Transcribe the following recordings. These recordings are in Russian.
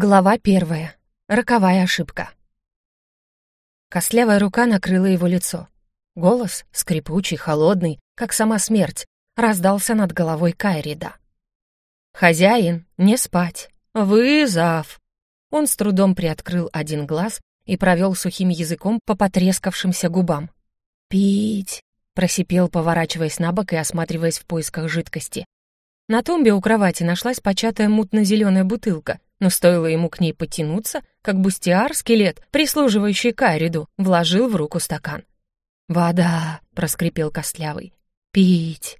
Глава первая. Роковая ошибка. Костлявая рука накрыла его лицо. Голос, скрипучий, холодный, как сама смерть, раздался над головой Кайрида. «Хозяин, не спать! Вызов!» Он с трудом приоткрыл один глаз и провел сухим языком по потрескавшимся губам. «Пить!» — просипел, поворачиваясь на бок и осматриваясь в поисках жидкости. На тумбе у кровати нашлась початая мутно-зеленая бутылка, но стоило ему к ней потянуться, как бустиар, скелет, прислуживающий Кайриду, вложил в руку стакан. «Вода!» — проскрипел Костлявый. «Пить!»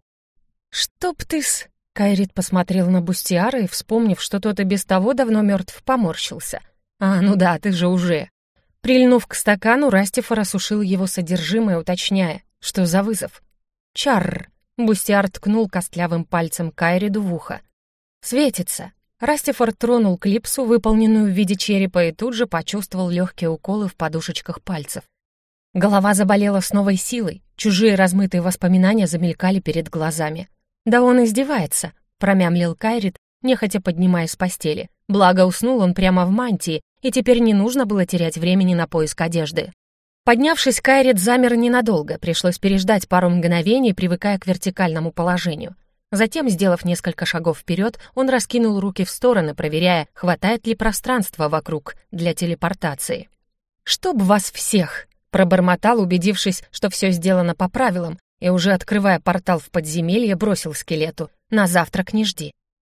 «Чтоб ты-с!» — Кайрид посмотрел на Бустиара и, вспомнив, что тот и без того давно мертв, поморщился. «А, ну да, ты же уже!» Прильнув к стакану, Растифор осушил его содержимое, уточняя, что за вызов. «Чарр!» — Бустиар ткнул костлявым пальцем Кайриду в ухо. «Светится!» Растифор тронул клипсу, выполненную в виде черепа, и тут же почувствовал легкие уколы в подушечках пальцев. Голова заболела с новой силой, чужие размытые воспоминания замелькали перед глазами. «Да он издевается», — промямлил Кайрид, нехотя поднимаясь с постели. Благо уснул он прямо в мантии, и теперь не нужно было терять времени на поиск одежды. Поднявшись, Кайрит замер ненадолго, пришлось переждать пару мгновений, привыкая к вертикальному положению — Затем, сделав несколько шагов вперед, он раскинул руки в стороны, проверяя, хватает ли пространства вокруг для телепортации. «Чтоб вас всех!» — пробормотал, убедившись, что все сделано по правилам, и уже открывая портал в подземелье, бросил скелету. «На завтрак не жди».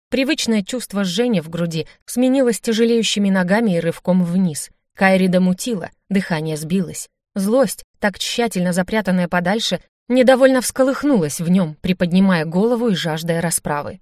Привычное чувство жжения в груди сменилось тяжелеющими ногами и рывком вниз. Кайри домутила, дыхание сбилось. Злость, так тщательно запрятанная подальше, недовольно всколыхнулась в нем, приподнимая голову и жаждая расправы.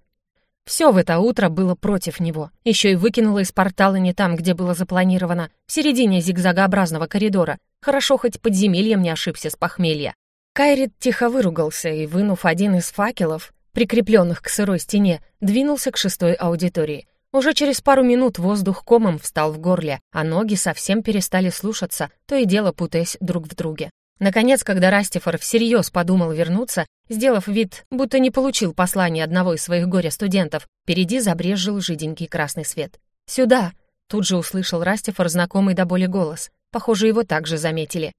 Все в это утро было против него. Еще и выкинуло из портала не там, где было запланировано, в середине зигзагообразного коридора. Хорошо, хоть подземельем не ошибся с похмелья. Кайрит тихо выругался и, вынув один из факелов, прикрепленных к сырой стене, двинулся к шестой аудитории. Уже через пару минут воздух комом встал в горле, а ноги совсем перестали слушаться, то и дело путаясь друг в друге. Наконец, когда Растифор всерьез подумал вернуться, сделав вид, будто не получил послание одного из своих горя-студентов, впереди забрезжил жиденький красный свет. «Сюда!» — тут же услышал Растифор знакомый до боли голос. Похоже, его также заметили.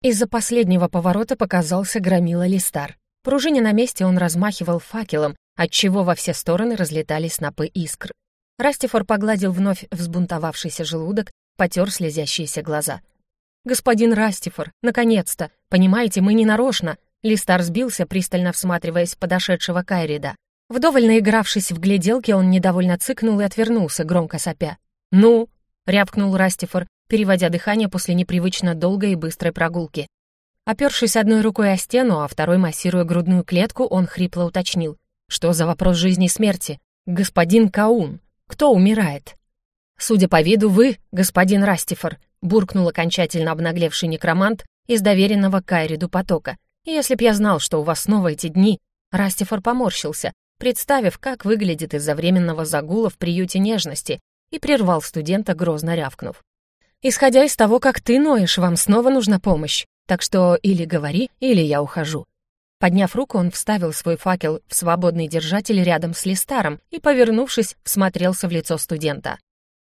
Из-за последнего поворота показался громила Листар. Пружине на месте он размахивал факелом, отчего во все стороны разлетались снопы искр. Растифор погладил вновь взбунтовавшийся желудок, потер слезящиеся глаза — «Господин Растифор, наконец-то! Понимаете, мы не нарочно!» Листар сбился, пристально всматриваясь в подошедшего Кайрида. Вдоволь наигравшись в гляделки, он недовольно цыкнул и отвернулся, громко сопя. «Ну?» — рявкнул Растифор, переводя дыхание после непривычно долгой и быстрой прогулки. Опершись одной рукой о стену, а второй массируя грудную клетку, он хрипло уточнил. «Что за вопрос жизни и смерти? Господин Каун, кто умирает?» «Судя по виду, вы, господин Растифор», буркнул окончательно обнаглевший некромант из доверенного Кайриду потока. «Если б я знал, что у вас снова эти дни...» Растифор поморщился, представив, как выглядит из-за временного загула в приюте нежности, и прервал студента, грозно рявкнув. «Исходя из того, как ты ноешь, вам снова нужна помощь, так что или говори, или я ухожу». Подняв руку, он вставил свой факел в свободный держатель рядом с Листаром и, повернувшись, всмотрелся в лицо студента.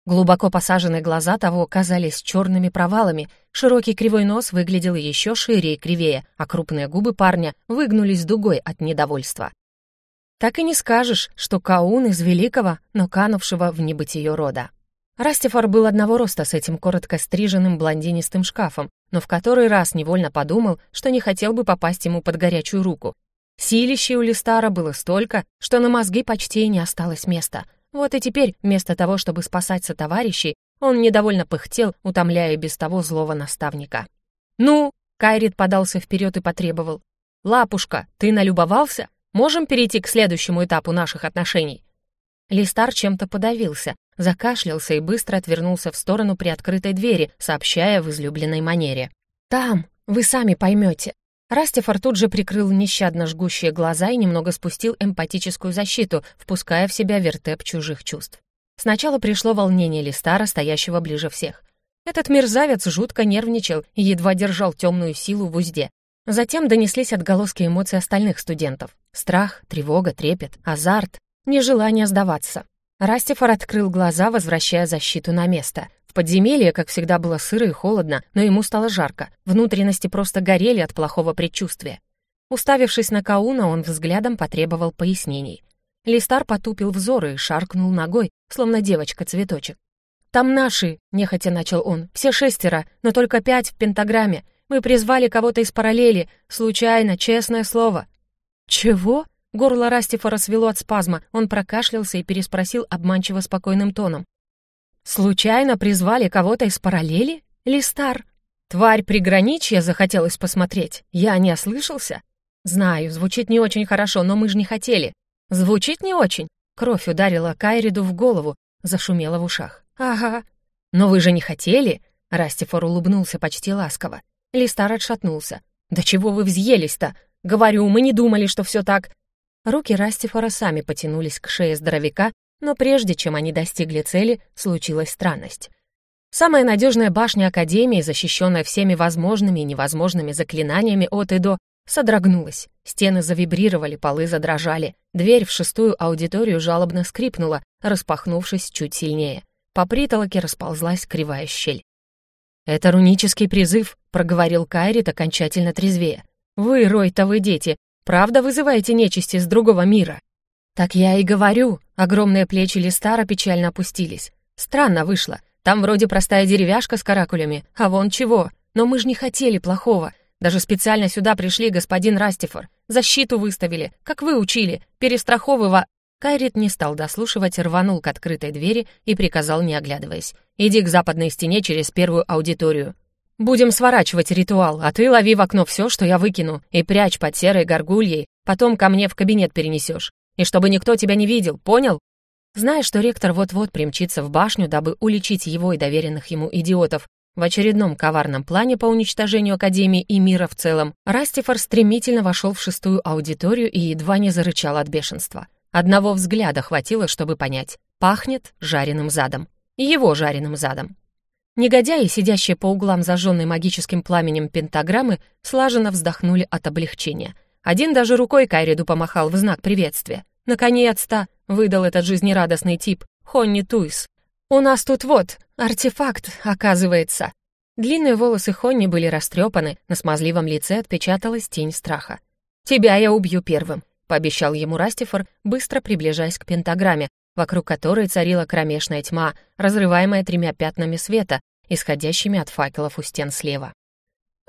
Глубоко посаженные глаза того казались черными провалами, широкий кривой нос выглядел еще шире и кривее, а крупные губы парня выгнулись дугой от недовольства. Так и не скажешь, что Каун из великого, но канувшего в небытие рода. Растифор был одного роста с этим коротко стриженным блондинистым шкафом, но в который раз невольно подумал, что не хотел бы попасть ему под горячую руку. Силища у Листара было столько, что на мозги почти не осталось места — вот и теперь, вместо того, чтобы спасать сотоварищей, он недовольно пыхтел, утомляя без того злого наставника. «Ну?» — Кайрит подался вперед и потребовал. «Лапушка, ты налюбовался? Можем перейти к следующему этапу наших отношений?» Листар чем-то подавился, закашлялся и быстро отвернулся в сторону приоткрытой двери, сообщая в излюбленной манере. «Там, вы сами поймете. Растифор тут же прикрыл нещадно жгущие глаза и немного спустил эмпатическую защиту, впуская в себя вертеп чужих чувств. Сначала пришло волнение Листара, стоящего ближе всех. Этот мерзавец жутко нервничал и едва держал темную силу в узде. Затем донеслись отголоски эмоций остальных студентов. Страх, тревога, трепет, азарт, нежелание сдаваться. Растифор открыл глаза, возвращая защиту на место. Подземелье, как всегда, было сыро и холодно, но ему стало жарко. Внутренности просто горели от плохого предчувствия. Уставившись на Кауна, он взглядом потребовал пояснений. Листар потупил взор и шаркнул ногой, словно девочка-цветочек. «Там наши», — нехотя начал он, — «все шестеро, но только пять в пентаграмме. Мы призвали кого-то из параллели, случайно, честное слово». «Чего?» — горло Растифора свело от спазма, он прокашлялся и переспросил обманчиво спокойным тоном. «Случайно призвали кого-то из параллели? Листар?» «Тварь приграничья захотелось посмотреть. Я не ослышался?» «Знаю, звучит не очень хорошо, но мы же не хотели. Звучит не очень». Кровь ударила Кайриду в голову, зашумела в ушах. «Ага». «Но вы же не хотели?» Растифор улыбнулся почти ласково. Листар отшатнулся. «Да чего вы взъелись-то? Говорю, мы не думали, что все так...» Руки Растифора сами потянулись к шее здоровяка, но прежде чем они достигли цели, случилась странность. Самая надежная башня Академии, защищенная всеми возможными и невозможными заклинаниями от и до, содрогнулась. Стены завибрировали, полы задрожали. Дверь в шестую аудиторию жалобно скрипнула, распахнувшись чуть сильнее. По притолоке расползлась кривая щель. «Это рунический призыв», — проговорил Кайрит окончательно трезвее. «Вы, Ройтовы дети, правда вызываете нечисти с другого мира?» «Так я и говорю», — огромные плечи Листара печально опустились. «Странно вышло. Там вроде простая деревяшка с каракулями, а вон чего. Но мы же не хотели плохого. Даже специально сюда пришли, господин Растифор. Защиту выставили, как вы учили, перестраховыва...» Кайрит не стал дослушивать, рванул к открытой двери и приказал, не оглядываясь. «Иди к западной стене через первую аудиторию. Будем сворачивать ритуал, а ты лови в окно все, что я выкину, и прячь под серой горгульей, потом ко мне в кабинет перенесешь. И чтобы никто тебя не видел, понял?» Зная, что ректор вот-вот примчится в башню, дабы уличить его и доверенных ему идиотов в очередном коварном плане по уничтожению Академии и мира в целом, Растифор стремительно вошел в шестую аудиторию и едва не зарычал от бешенства. Одного взгляда хватило, чтобы понять. Пахнет жареным задом. Его жареным задом. Негодяи, сидящие по углам зажженной магическим пламенем пентаграммы, слаженно вздохнули от облегчения. Один даже рукой Кайриду помахал в знак приветствия. «Наконец-то!» — выдал этот жизнерадостный тип, Хонни Туйс, «У нас тут вот, артефакт, оказывается». Длинные волосы Хонни были растрепаны, на смазливом лице отпечаталась тень страха. «Тебя я убью первым», — пообещал ему Растифор, быстро приближаясь к пентаграмме, вокруг которой царила кромешная тьма, разрываемая тремя пятнами света, исходящими от факелов у стен слева.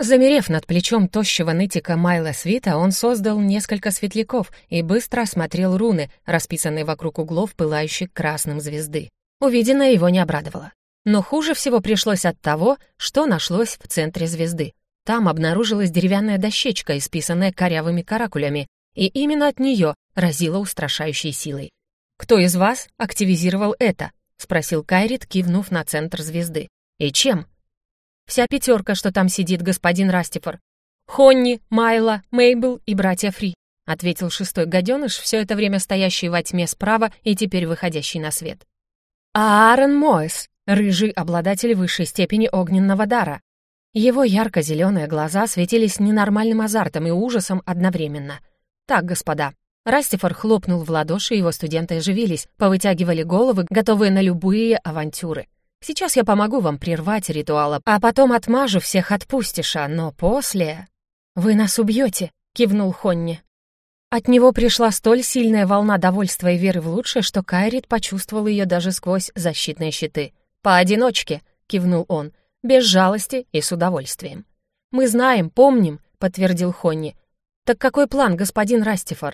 Замерев над плечом тощего нытика Майла Свита, он создал несколько светляков и быстро осмотрел руны, расписанные вокруг углов пылающих красным звезды. Увиденное его не обрадовало. Но хуже всего пришлось от того, что нашлось в центре звезды. Там обнаружилась деревянная дощечка, исписанная корявыми каракулями, и именно от нее разило устрашающей силой. «Кто из вас активизировал это?» — спросил Кайрит, кивнув на центр звезды. «И чем?» «Вся пятерка, что там сидит, господин Растифор. Хонни, Майла, Мейбл и братья Фри», — ответил шестой гаденыш, все это время стоящий во тьме справа и теперь выходящий на свет. Аарон Мойс, рыжий обладатель высшей степени огненного дара. Его ярко-зеленые глаза светились ненормальным азартом и ужасом одновременно. «Так, господа». Растифор хлопнул в ладоши, его студенты оживились, повытягивали головы, готовые на любые авантюры. «Сейчас я помогу вам прервать ритуал, а потом отмажу всех от пустиша, но после...» «Вы нас убьете», — кивнул Хонни. От него пришла столь сильная волна довольства и веры в лучшее, что Кайрит почувствовал ее даже сквозь защитные щиты. «Поодиночке», — кивнул он, — «без жалости и с удовольствием». «Мы знаем, помним», — подтвердил Хонни. «Так какой план, господин Растифор?»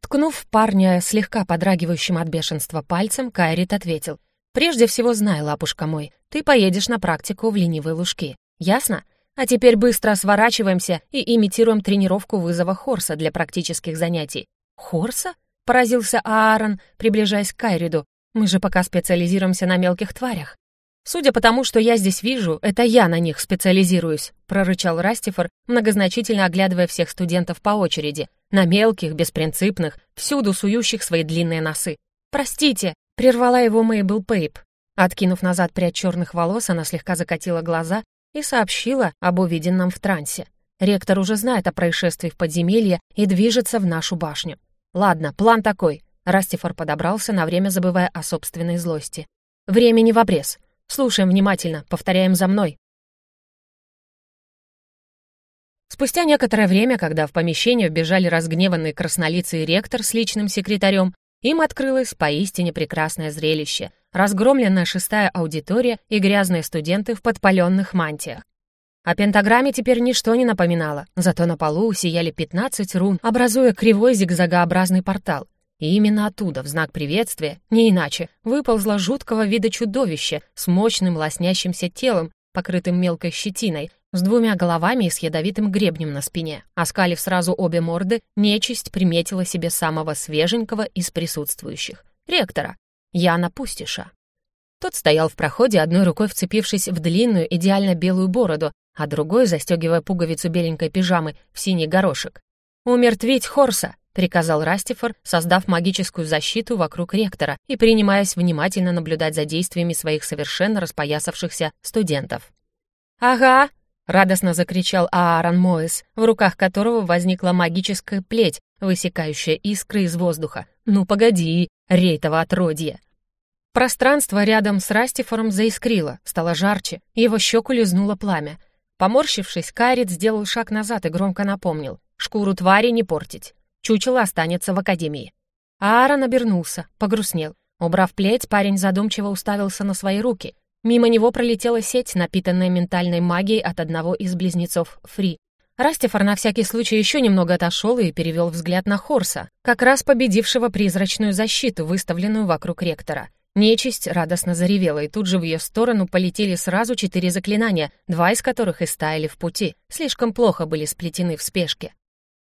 Ткнув парня слегка подрагивающим от бешенства пальцем, Кайрит ответил. «Прежде всего знай, лапушка мой, ты поедешь на практику в ленивые лужки. Ясно? А теперь быстро сворачиваемся и имитируем тренировку вызова Хорса для практических занятий. Хорса? Поразился Аарон, приближаясь к Кайриду. Мы же пока специализируемся на мелких тварях. «Судя по тому, что я здесь вижу, это я на них специализируюсь», прорычал Растифор, многозначительно оглядывая всех студентов по очереди. На мелких, беспринципных, всюду сующих свои длинные носы. «Простите», — прервала его Мейбл Пейп. Откинув назад прядь черных волос, она слегка закатила глаза и сообщила об увиденном в трансе. Ректор уже знает о происшествии в подземелье и движется в нашу башню. Ладно, план такой. Растифор подобрался, на время забывая о собственной злости. «Времени в обрез. Слушаем внимательно, повторяем за мной». Спустя некоторое время, когда в помещение вбежали разгневанный краснолицый ректор с личным секретарем, им открылось поистине прекрасное зрелище — разгромленная шестая аудитория и грязные студенты в подпаленных мантиях. О пентаграмме теперь ничто не напоминало, зато на полу сияли 15 рун, образуя кривой зигзагообразный портал. И именно оттуда, в знак приветствия, не иначе, выползло жуткого вида чудовище с мощным лоснящимся телом, покрытым мелкой щетиной, с двумя головами и с ядовитым гребнем на спине. Оскалив сразу обе морды, нечисть приметила себе самого свеженького из присутствующих — ректора, Яна Пустиша. Тот стоял в проходе, одной рукой вцепившись в длинную, идеально белую бороду, а другой застегивая пуговицу беленькой пижамы в синий горошек. «Умертвить Хорса!» — приказал Растифор, создав магическую защиту вокруг ректора и принимаясь внимательно наблюдать за действиями своих совершенно распоясавшихся студентов. «Ага!» — радостно закричал Аарон Моэс, в руках которого возникла магическая плеть, высекающая искры из воздуха. «Ну погоди, рейтово отродье!» Пространство рядом с Растифором заискрило, стало жарче, его щеку лизнуло пламя. Поморщившись, Кайрит сделал шаг назад и громко напомнил. «Шкуру твари не портить. Чучело останется в академии». Аарон обернулся, погрустнел. Убрав плеть, парень задумчиво уставился на свои руки, Мимо него пролетела сеть, напитанная ментальной магией от одного из близнецов Фри. Растифор на всякий случай еще немного отошел и перевел взгляд на Хорса, как раз победившего призрачную защиту, выставленную вокруг ректора. Нечисть радостно заревела, и тут же в ее сторону полетели сразу четыре заклинания, два из которых и в пути, слишком плохо были сплетены в спешке.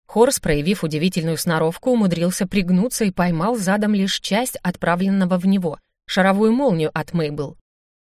Хорс, проявив удивительную сноровку, умудрился пригнуться и поймал задом лишь часть отправленного в него, шаровую молнию от Мейбл.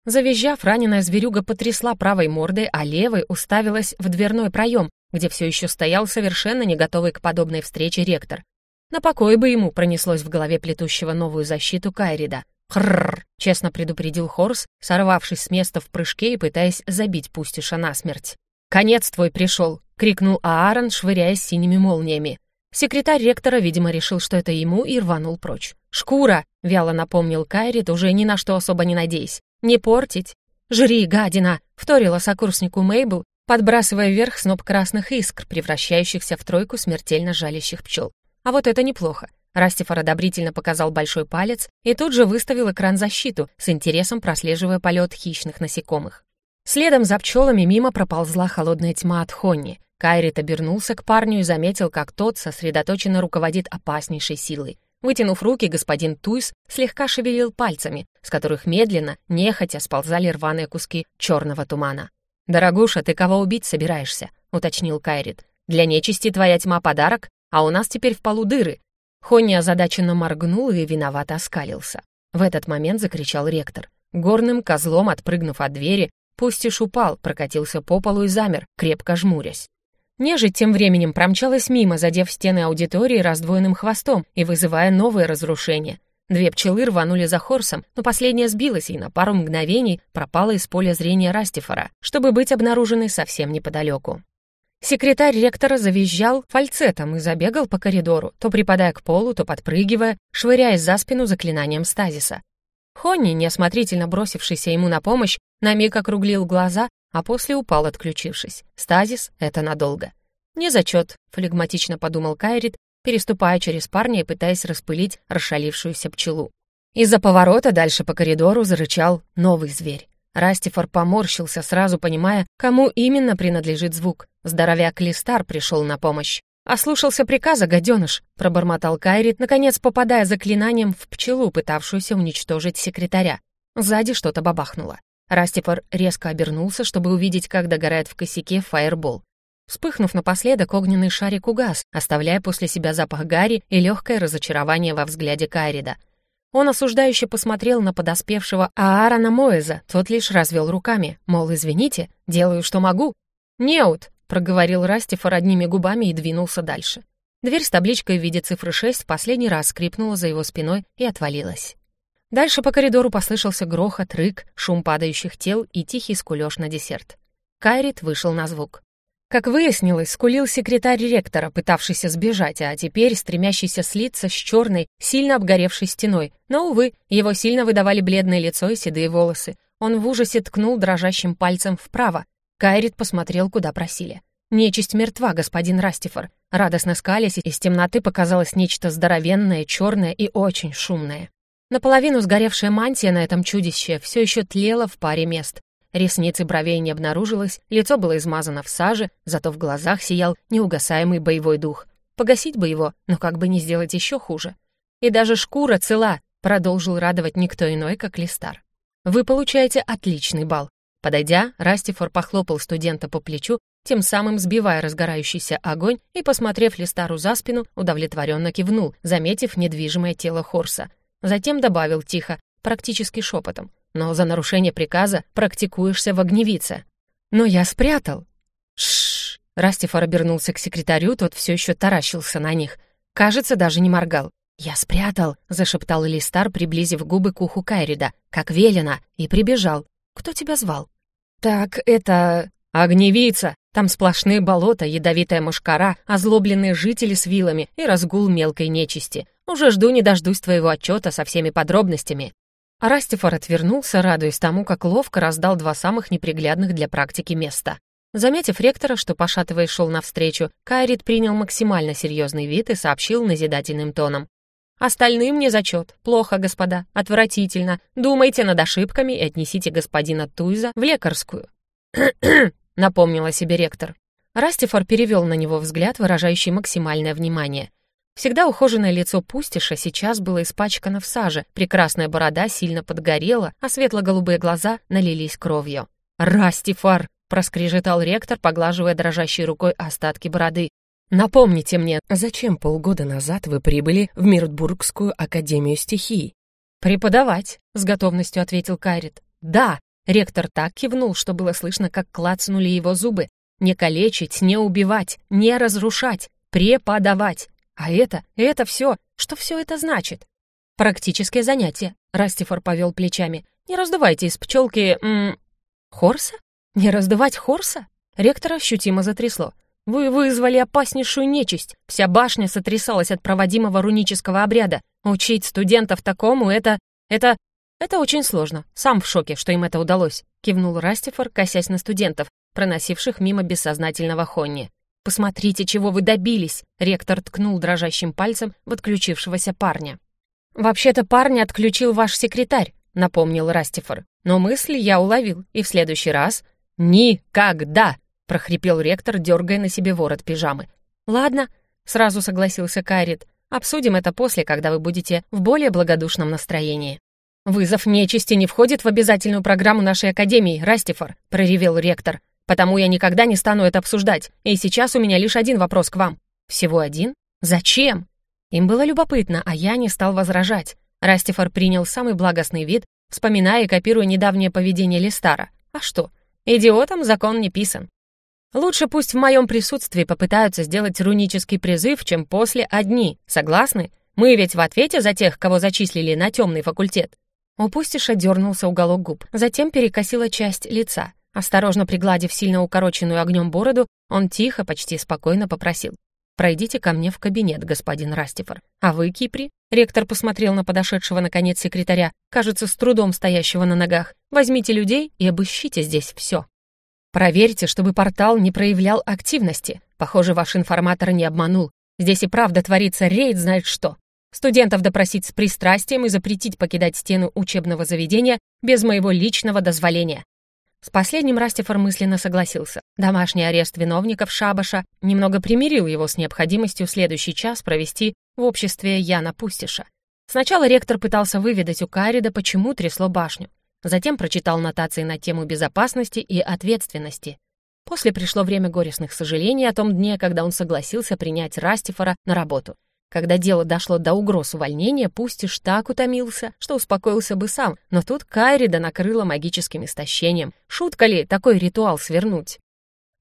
Завизжав, раненая зверюга потрясла правой мордой, а левой уставилась в дверной проем, где все еще стоял совершенно не готовый к подобной встрече ректор. На покой бы ему пронеслось в голове плетущего новую защиту Кайрида. «Хрррр!» — честно предупредил Хорс, сорвавшись с места в прыжке и пытаясь забить Пустиша насмерть. «Конец твой пришел!» — крикнул Аарон, швыряясь синими молниями. Секретарь ректора, видимо, решил, что это ему, и рванул прочь. «Шкура!» — вяло напомнил Кайрид, уже ни на что особо не надеясь. «Не портить!» «Жри, гадина!» — вторила сокурснику Мейбл, подбрасывая вверх сноп красных искр, превращающихся в тройку смертельно жалящих пчел. А вот это неплохо. Растифор одобрительно показал большой палец и тут же выставил экран защиту, с интересом прослеживая полет хищных насекомых. Следом за пчелами мимо проползла холодная тьма от Хонни. Кайрит обернулся к парню и заметил, как тот сосредоточенно руководит опаснейшей силой. Вытянув руки, господин Туйс слегка шевелил пальцами, с которых медленно, нехотя сползали рваные куски черного тумана. «Дорогуша, ты кого убить собираешься?» — уточнил Кайрит. «Для нечисти твоя тьма подарок, а у нас теперь в полу дыры». Хонни озадаченно моргнул и виновато оскалился. В этот момент закричал ректор. Горным козлом, отпрыгнув от двери, Пустиш упал, прокатился по полу и замер, крепко жмурясь. Нежить тем временем промчалась мимо, задев стены аудитории раздвоенным хвостом и вызывая новые разрушения. Две пчелы рванули за Хорсом, но последняя сбилась и на пару мгновений пропала из поля зрения Растифора, чтобы быть обнаруженной совсем неподалеку. Секретарь ректора завизжал фальцетом и забегал по коридору, то припадая к полу, то подпрыгивая, швыряясь за спину заклинанием стазиса. Хонни, неосмотрительно бросившийся ему на помощь, на миг округлил глаза а после упал, отключившись. Стазис — это надолго. «Не зачет», — флегматично подумал Кайрит, переступая через парня и пытаясь распылить расшалившуюся пчелу. Из-за поворота дальше по коридору зарычал новый зверь. Растифор поморщился, сразу понимая, кому именно принадлежит звук. Здоровяк Листар пришел на помощь. «Ослушался приказа, гаденыш», — пробормотал Кайрит, наконец попадая заклинанием в пчелу, пытавшуюся уничтожить секретаря. Сзади что-то бабахнуло. Растипор резко обернулся, чтобы увидеть, как догорает в косяке фаербол. Вспыхнув напоследок, огненный шарик угас, оставляя после себя запах гари и легкое разочарование во взгляде Кайрида. Он осуждающе посмотрел на подоспевшего Аарона Моэза, тот лишь развел руками, мол, извините, делаю, что могу. «Неут», — проговорил Растифор одними губами и двинулся дальше. Дверь с табличкой в виде цифры 6 в последний раз скрипнула за его спиной и отвалилась. Дальше по коридору послышался грохот, рык, шум падающих тел и тихий скулёж на десерт. Кайрит вышел на звук. Как выяснилось, скулил секретарь ректора, пытавшийся сбежать, а теперь стремящийся слиться с черной, сильно обгоревшей стеной. Но, увы, его сильно выдавали бледное лицо и седые волосы. Он в ужасе ткнул дрожащим пальцем вправо. Кайрит посмотрел, куда просили. «Нечисть мертва, господин Растифор». Радостно скалясь, из темноты показалось нечто здоровенное, черное и очень шумное. Наполовину сгоревшая мантия на этом чудище все еще тлела в паре мест. Ресницы бровей не обнаружилось, лицо было измазано в саже, зато в глазах сиял неугасаемый боевой дух. Погасить бы его, но как бы не сделать еще хуже. И даже шкура цела, продолжил радовать никто иной, как Листар. Вы получаете отличный балл. Подойдя, Растифор похлопал студента по плечу, тем самым сбивая разгорающийся огонь, и, посмотрев Листару за спину, удовлетворенно кивнул, заметив недвижимое тело Хорса. Затем добавил тихо, практически шепотом но за нарушение приказа практикуешься в огневице. Но я спрятал. Шш. Растифор обернулся к секретарю, тот все еще таращился на них. Кажется, даже не моргал. «Я спрятал», — зашептал Листар, приблизив губы к уху Кайрида, как велено, и прибежал. «Кто тебя звал?» «Так, это...» «Огневица! Там сплошные болота, ядовитая мушкара, озлобленные жители с вилами и разгул мелкой нечисти. Уже жду не дождусь твоего отчета со всеми подробностями». Растифор отвернулся, радуясь тому, как ловко раздал два самых неприглядных для практики места. Заметив ректора, что, пошатываясь, шел навстречу, Кайрит принял максимально серьезный вид и сообщил назидательным тоном. «Остальным не зачет. Плохо, господа. Отвратительно. Думайте над ошибками и отнесите господина Туйза в лекарскую». напомнила себе ректор. Растифор перевел на него взгляд, выражающий максимальное внимание — Всегда ухоженное лицо пустиша сейчас было испачкано в саже, прекрасная борода сильно подгорела, а светло-голубые глаза налились кровью. «Растифар!» — проскрежетал ректор, поглаживая дрожащей рукой остатки бороды. «Напомните мне, зачем полгода назад вы прибыли в Миртбургскую академию стихий?» «Преподавать», — с готовностью ответил Кайрит. «Да!» — ректор так кивнул, что было слышно, как клацнули его зубы. «Не калечить, не убивать, не разрушать, преподавать. А это, это все, что все это значит? Практическое занятие. Растифор повел плечами. Не раздувайте из пчелки... М хорса? Не раздувать хорса? Ректора ощутимо затрясло. Вы вызвали опаснейшую нечисть. Вся башня сотрясалась от проводимого рунического обряда. Учить студентов такому — это... это... это очень сложно. Сам в шоке, что им это удалось. Кивнул Растифор, косясь на студентов, проносивших мимо бессознательного Хонни. «Посмотрите, чего вы добились!» — ректор ткнул дрожащим пальцем в отключившегося парня. «Вообще-то парня отключил ваш секретарь», — напомнил Растифор. «Но мысль я уловил, и в следующий раз...» «Никогда!» — прохрипел ректор, дергая на себе ворот пижамы. «Ладно», — сразу согласился Кайрит. «Обсудим это после, когда вы будете в более благодушном настроении». «Вызов нечисти не входит в обязательную программу нашей академии, Растифор», — проревел ректор. Потому я никогда не стану это обсуждать. И сейчас у меня лишь один вопрос к вам. Всего один? Зачем? Им было любопытно, а я не стал возражать. Растифор принял самый благостный вид, вспоминая и копируя недавнее поведение Листара. А что? Идиотам закон не писан. Лучше пусть в моем присутствии попытаются сделать рунический призыв, чем после одни. Согласны? Мы ведь в ответе за тех, кого зачислили на темный факультет. У Пустиша дернулся уголок губ, затем перекосила часть лица. Осторожно пригладив сильно укороченную огнем бороду, он тихо, почти спокойно попросил. «Пройдите ко мне в кабинет, господин Растифор. А вы, Кипри?» Ректор посмотрел на подошедшего, наконец, секретаря, кажется, с трудом стоящего на ногах. «Возьмите людей и обыщите здесь все. Проверьте, чтобы портал не проявлял активности. Похоже, ваш информатор не обманул. Здесь и правда творится рейд знает что. Студентов допросить с пристрастием и запретить покидать стену учебного заведения без моего личного дозволения. С последним Растифор мысленно согласился. Домашний арест виновников Шабаша немного примирил его с необходимостью следующий час провести в обществе Яна Пустиша. Сначала ректор пытался выведать у Карида, почему трясло башню. Затем прочитал нотации на тему безопасности и ответственности. После пришло время горестных сожалений о том дне, когда он согласился принять Растифора на работу — когда дело дошло до угроз увольнения, Пустиш так утомился, что успокоился бы сам, но тут Кайрида накрыла магическим истощением. Шутка ли такой ритуал свернуть?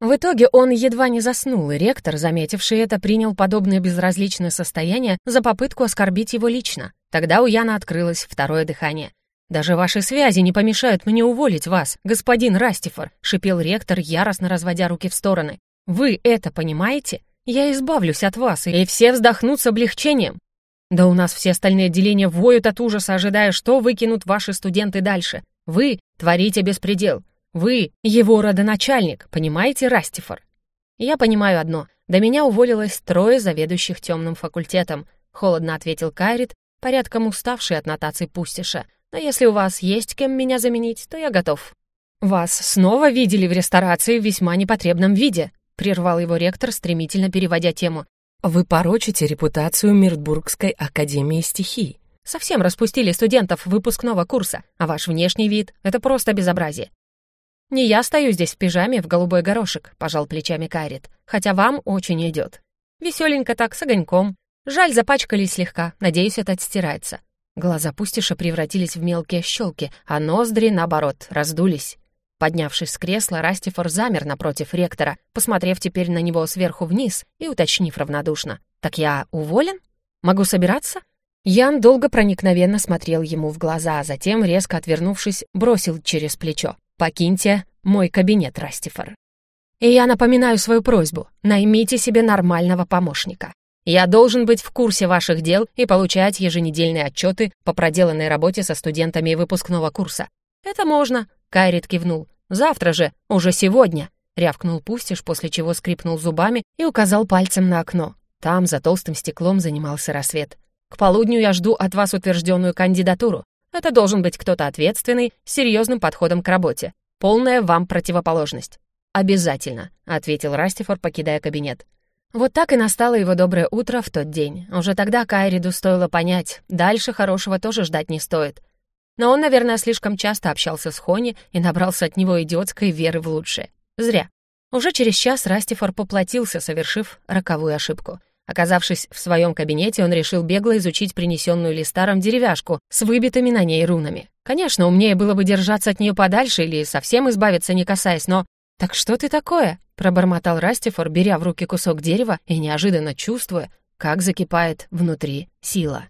В итоге он едва не заснул, и ректор, заметивший это, принял подобное безразличное состояние за попытку оскорбить его лично. Тогда у Яна открылось второе дыхание. «Даже ваши связи не помешают мне уволить вас, господин Растифор», — шипел ректор, яростно разводя руки в стороны. Вы это понимаете? Я избавлюсь от вас, и все вздохнут с облегчением. Да у нас все остальные отделения воют от ужаса, ожидая, что выкинут ваши студенты дальше. Вы творите беспредел. Вы его родоначальник, понимаете, Растифор? Я понимаю одно. До меня уволилось трое заведующих темным факультетом, холодно ответил Кайрит, порядком уставший от нотаций Пустиша. Но если у вас есть кем меня заменить, то я готов. Вас снова видели в ресторации в весьма непотребном виде, прервал его ректор, стремительно переводя тему. «Вы порочите репутацию Миртбургской академии стихий. Совсем распустили студентов выпускного курса, а ваш внешний вид — это просто безобразие. «Не я стою здесь в пижаме в голубой горошек», — пожал плечами Кайрит, «хотя вам очень идет. Веселенько так, с огоньком. Жаль, запачкались слегка, надеюсь, это отстирается». Глаза пустиша превратились в мелкие щелки, а ноздри, наоборот, раздулись. Поднявшись с кресла, Растифор замер напротив ректора, посмотрев теперь на него сверху вниз и уточнив равнодушно. «Так я уволен? Могу собираться?» Ян долго проникновенно смотрел ему в глаза, а затем, резко отвернувшись, бросил через плечо. «Покиньте мой кабинет, Растифор. И я напоминаю свою просьбу. Наймите себе нормального помощника. Я должен быть в курсе ваших дел и получать еженедельные отчеты по проделанной работе со студентами выпускного курса. Это можно, Кайрит кивнул. «Завтра же, уже сегодня!» Рявкнул Пустиш, после чего скрипнул зубами и указал пальцем на окно. Там, за толстым стеклом, занимался рассвет. «К полудню я жду от вас утвержденную кандидатуру. Это должен быть кто-то ответственный, с серьезным подходом к работе. Полная вам противоположность». «Обязательно», — ответил Растифор, покидая кабинет. Вот так и настало его доброе утро в тот день. Уже тогда Кайриду стоило понять, дальше хорошего тоже ждать не стоит. Но он, наверное, слишком часто общался с Хони и набрался от него идиотской веры в лучшее. Зря. Уже через час Растифор поплатился, совершив роковую ошибку. Оказавшись в своем кабинете, он решил бегло изучить принесенную Листаром деревяшку с выбитыми на ней рунами. Конечно, умнее было бы держаться от нее подальше или совсем избавиться, не касаясь, но... «Так что ты такое?» — пробормотал Растифор, беря в руки кусок дерева и неожиданно чувствуя, как закипает внутри сила.